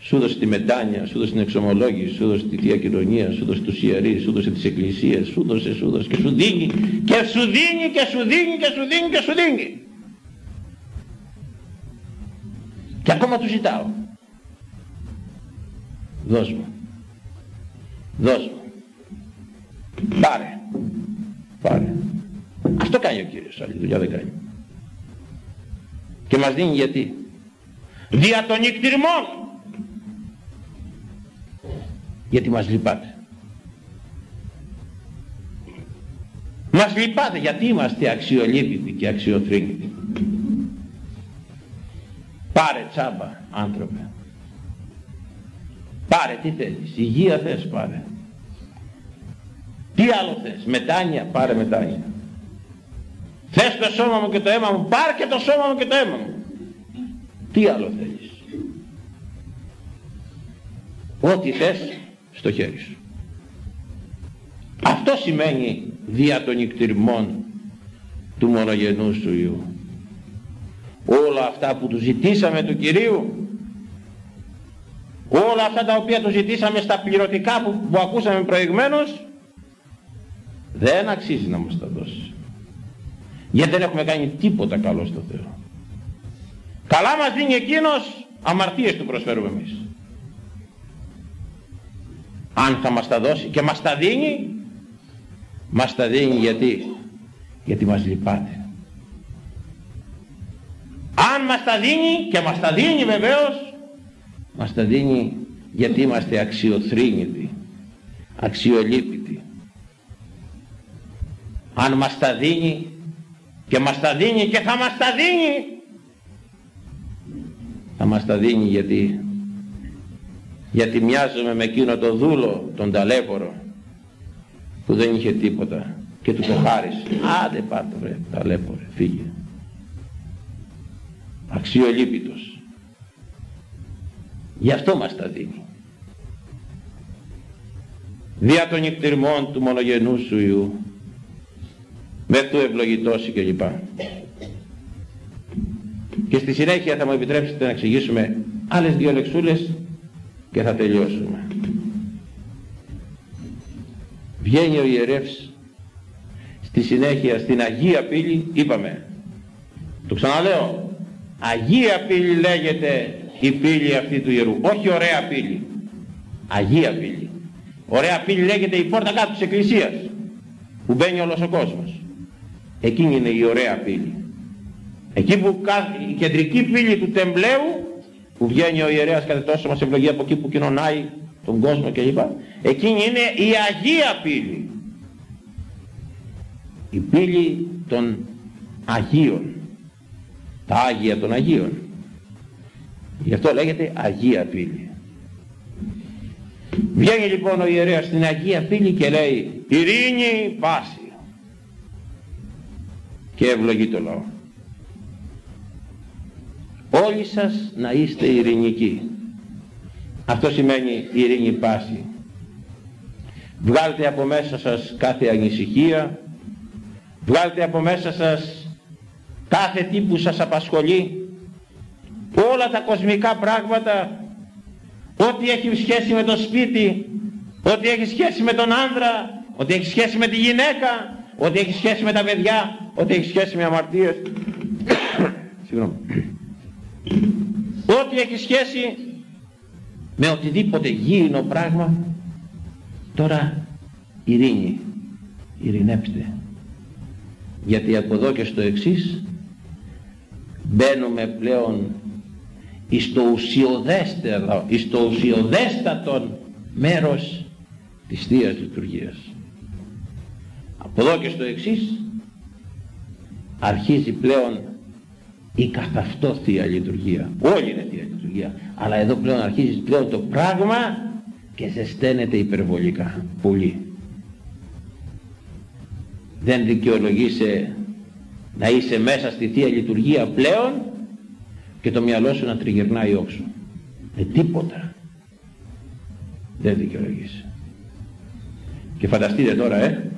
σου δώσε τη μετάνια, σου δώσε την εξομολόγηση, σου δώσε τη Θεία Κοινωνία, σου δώσε τους ιερείς, σου δώσε τις εκκλησίες, σου δώσε, σου δώσε και σου δίνει και σου δίνει και σου δίνει και σου δίνει και σου δίνει. Και ακόμα του ζητάω. Δώσ' μου. Δώσ' μου. Πάρε. Πάρε. Αυτό κάνει ο Κύριος, άλλη δουλειά δεν κάνει. Και μας δίνει γιατί. Δια των νυχτηρμών. Γιατί μας λυπάτε. Μας λυπάτε γιατί είμαστε αξιολύπητοι και αξιοθρύνητοι. Πάρε τσάμπα άνθρωπε. Πάρε τι θέλεις. Υγεία θες πάρε. Τι άλλο θες, μετάνια, πάρε μετάνια. Θες το σώμα μου και το αίμα μου, πάρε και το σώμα μου και το αίμα μου. Τι άλλο θέλεις. Ό,τι θες στο χέρι σου. Αυτό σημαίνει δια των νυκτηρμών του μονογενού σου Υιού. Όλα αυτά που του ζητήσαμε του Κυρίου, όλα αυτά τα οποία του ζητήσαμε στα πληρωτικά που, που ακούσαμε προηγμένως, δεν αξίζει να μας τα δώσει. Γιατί δεν έχουμε κάνει τίποτα καλό στο Θεό. Καλά μας δίνει εκείνος, αμαρτίες του προσφέρουμε εμείς. Αν θα μας τα δώσει και μας τα δίνει, μας τα δίνει γιατί, γιατί μας λυπάται. Αν μας τα δίνει και μας τα δίνει βεβαίως, μας τα δίνει γιατί είμαστε αξιοθρύνητοι, αξιολύπητοι. Αν μας τα δίνει και μας τα δίνει και θα μας τα δίνει. Θα μας τα δίνει γιατί γιατί μοιάζουμε με εκείνο το δούλο τον ταλέπορο που δεν είχε τίποτα και του το χάρισε. Άντε πάρτε βρε ταλέπορε φύγε. Αξιολύπητος. Γι' αυτό μας τα δίνει. Δια των νυχτηρμών του μονογενού σου Ιού μες του ευλογητώσει κλπ. Και στη συνέχεια θα μου επιτρέψετε να εξηγήσουμε άλλες δύο λεξούλες και θα τελειώσουμε. Βγαίνει ο ιερεύς στη συνέχεια στην Αγία Πύλη, είπαμε, το ξαναλέω, Αγία Πύλη λέγεται η πύλη αυτή του Ιερού, όχι ωραία πύλη, Αγία Πύλη. Ωραία πύλη λέγεται η πόρτα κάτω της Εκκλησίας, που μπαίνει όλος ο κόσμος. Εκείνη είναι η ωραία πύλη. Εκεί που η κεντρική πύλη του τεμπλέου που βγαίνει ο ιερέας κατά τόσο μας ευλογεί από εκεί που κοινωνάει τον κόσμο κλπ. Εκείνη είναι η Αγία πύλη. Η πύλη των Αγίων. Τα Άγια των Αγίων. Γι' αυτό λέγεται Αγία πύλη. Βγαίνει λοιπόν ο ιερέας στην Αγία πύλη και λέει ειρήνη πάση και ευλογεί το λαό. Όλοι σας να είστε ειρηνικοί. Αυτό σημαίνει ειρήνη πάση. Βγάλτε από μέσα σας κάθε ανησυχία, βγάλτε από μέσα σας κάθε τι που σας απασχολεί, όλα τα κοσμικά πράγματα, ό,τι έχει σχέση με το σπίτι, ό,τι έχει σχέση με τον άνδρα, ό,τι έχει σχέση με τη γυναίκα, ό,τι έχει σχέση με τα παιδιά, ό,τι έχει σχέση με αμαρτίες. <coughs> Συγγνώμη. Ό,τι έχει σχέση με οτιδήποτε γήινο πράγμα, τώρα ειρήνη, ειρηνέψτε. Γιατί από εδώ και στο εξής μπαίνουμε πλέον εις το ουσιοδέστερο, εις το ουσιοδέστατον μέρος της Θείας Λειτουργίας. Από εδώ και στο εξής αρχίζει πλέον η καθ' αυτό Θεία Λειτουργία. Όλη είναι Θεία Λειτουργία. Αλλά εδώ πλέον αρχίζει πλέον το πράγμα και ζεσταίνεται υπερβολικά. Πολύ. Δεν δικαιολογείσαι να είσαι μέσα στη Θεία Λειτουργία πλέον και το μυαλό σου να τριγυρνάει όξο. Ε, τίποτα. Δεν δικαιολογείσαι. Και φανταστείτε τώρα, ε,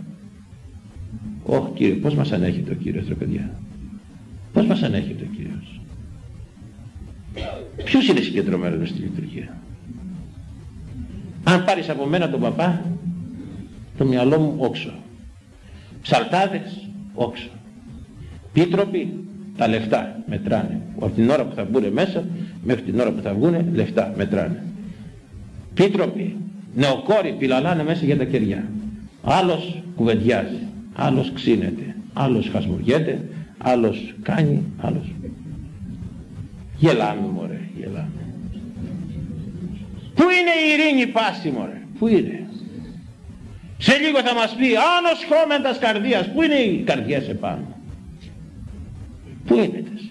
όχι Κύριε, πώς μας ανέχεται ο Κύριος ρε παιδιά. Πώς μας ανέχεται ο Κύριος. Ποιος είναι συγκεντρωμένος στη λειτουργία; Αν πάρεις από μένα τον παπά, το μυαλό μου όξο. Ψαλτάδες, όξο. Πίτροποι, τα λεφτά μετράνε. Από την ώρα που θα μπουν μέσα, μέχρι την ώρα που θα βγουν, λεφτά μετράνε. Πίτροποι, νεοκόροι πιλαλάνε μέσα για τα κεριά. Άλλος κουβεντιάζει άλλος ξύνεται, άλλος χασμουριέται, άλλος κάνει, άλλος... Γελάμε μωρέ, γελάμε. Πού είναι η ειρήνη πάση μωρέ, πού είναι; Σε λίγο θα μας πει άνος χώμεντας καρδίας, πού είναι οι καρδιές επάνω; Πού είναι τες;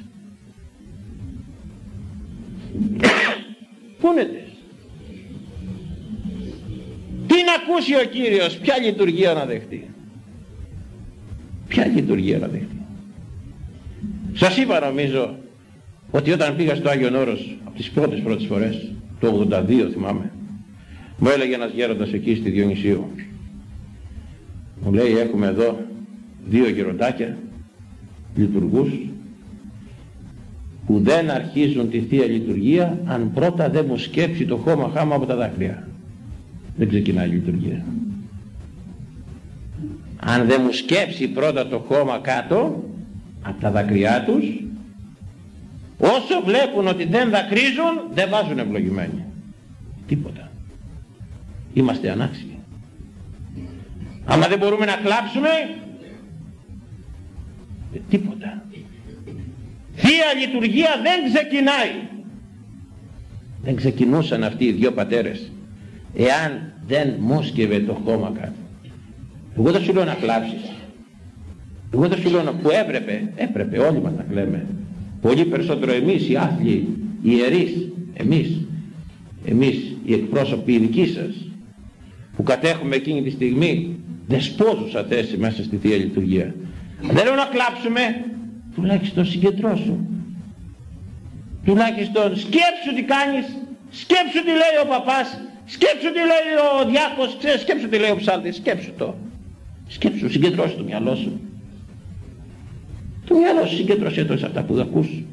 Πού είναι τες; Τι να ακούσει ο Κύριος, ποια λειτουργία να δεχτεί; Ποια λειτουργία να δεχτεί; Σας είπα νομίζω ότι όταν πήγα στο Άγιον Όρος από τις πρώτες πρώτες φορές, το 82 θυμάμαι, μου έλεγε ένας γέροντας εκεί στη Διονυσίου. Μου λέει έχουμε εδώ δύο γεροντάκια, λειτουργούς, που δεν αρχίζουν τη Θεία Λειτουργία αν πρώτα δεν μου σκέψει το χώμα χάμα από τα δάκρυα. Δεν ξεκινάει η λειτουργία αν δεν μου σκέψει πρώτα το χώμα κάτω από τα δακρυά τους όσο βλέπουν ότι δεν δακρύζουν δεν βάζουν ευλογημένοι. Τίποτα. Είμαστε ανάξιοι. Άμα δεν μπορούμε να κλάψουμε ε, τίποτα. Θεία λειτουργία δεν ξεκινάει. Δεν ξεκινούσαν αυτοί οι δυο πατέρες εάν δεν μόσκευε το χώμα κάτω. Εγώ δεν σου λέω να κλάψεις. Εγώ δεν σου λέω να... που έπρεπε, έπρεπε όλοι μας να κλαίμε. Πολύ περισσότερο εμείς οι άθλοι, οι ιερείς, εμείς, εμείς οι εκπρόσωποι οι δικοί σας, που κατέχουμε εκείνη τη στιγμή δεσπόζουσα θέση μέσα στη Θεία Λειτουργία. Δεν λέω να κλάψουμε, τουλάχιστον συγκεντρώσου. Τουλάχιστον σκέψου τι κάνεις, σκέψου τι λέει ο παπάς, σκέψου τι λέει ο διάκος, σκέψου τι λέει ο ψάλτης, σκέψου το. Σκέψου, συγκεντρώσει το μυαλό σου. Το μυαλό σου συγκέντρωσέ το σε αυτά που ακούς.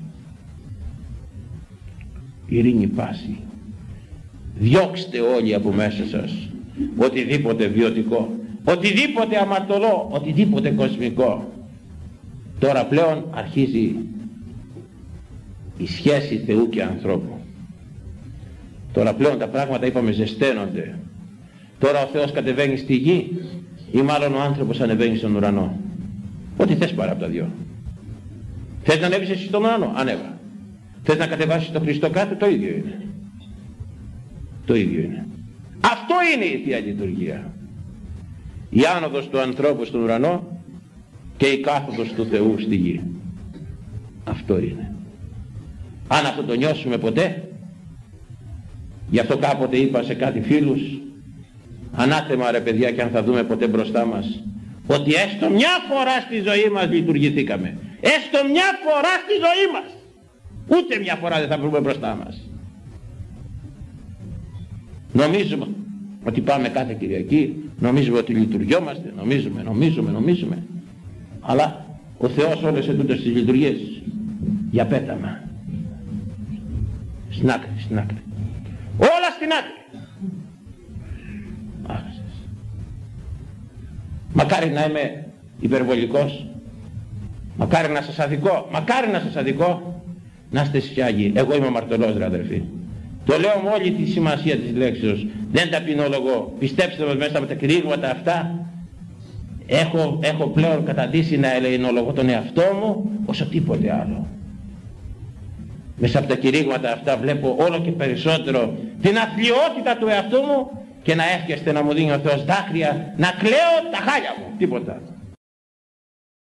Ειρήνη πάση. Διώξτε όλοι από μέσα σας οτιδήποτε βιωτικό, οτιδήποτε αμαρτωλό, οτιδήποτε κοσμικό. Τώρα πλέον αρχίζει η σχέση Θεού και ανθρώπου. Τώρα πλέον τα πράγματα είπαμε ζεσταίνονται. Τώρα ο Θεός κατεβαίνει στη γη ή μάλλον ο άνθρωπος ανεβαίνει στον ουρανό. Ό,τι θες πάρε από τα δυο. Θες να ανέβεις εσύ στον ουρανό, ανέβα. Θες να κατεβάσεις τον Χριστό κάτω, το ίδιο είναι. Το ίδιο είναι. Αυτό είναι η Θεία Λειτουργία. Η άνοδος του ανθρώπου στον ουρανό και η κάθοδος του Θεού στη γη. Αυτό είναι. Αν αυτό το νιώσουμε ποτέ, γι' αυτό κάποτε είπα σε κάτι φίλους, Ανάθεμα ρε παιδιά και αν θα δούμε ποτέ μπροστά μας ότι έστω μια φορά στη ζωή μας λειτουργηθήκαμε. Έστω μια φορά στη ζωή μας. Ούτε μια φορά δεν θα βρούμε μπροστά μας. Νομίζουμε ότι πάμε κάθε Κυριακή, νομίζουμε ότι λειτουργιόμαστε, νομίζουμε, νομίζουμε, νομίζουμε. Αλλά ο Θεός όλες ετούτες τις λειτουργίες για πέταμα. Στην άκρη, στην άκρη. Όλα στην άκρη. Μακάρι να είμαι υπερβολικός. Μακάρι να σας αδικό. Μακάρι να σας αδικό. Να είστε σιάγοι. Εγώ είμαι αμαρτωλός ρε αδερφοί. Το λέω με όλη τη σημασία της λέξης. Δεν ταπεινολογώ. Πιστέψτε με μέσα από τα κηρύγματα αυτά. Έχω, έχω πλέον καταντήσει να ελεηνολογώ τον εαυτό μου όσο τίποτε άλλο. Μέσα από τα κηρύγματα αυτά βλέπω όλο και περισσότερο την αθλειότητα του εαυτού μου και να εύχεστε να μου δίνει ο Θεός δάκρυα να κλαίω τα χάλια μου. Τίποτα.